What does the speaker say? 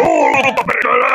Puta perkele!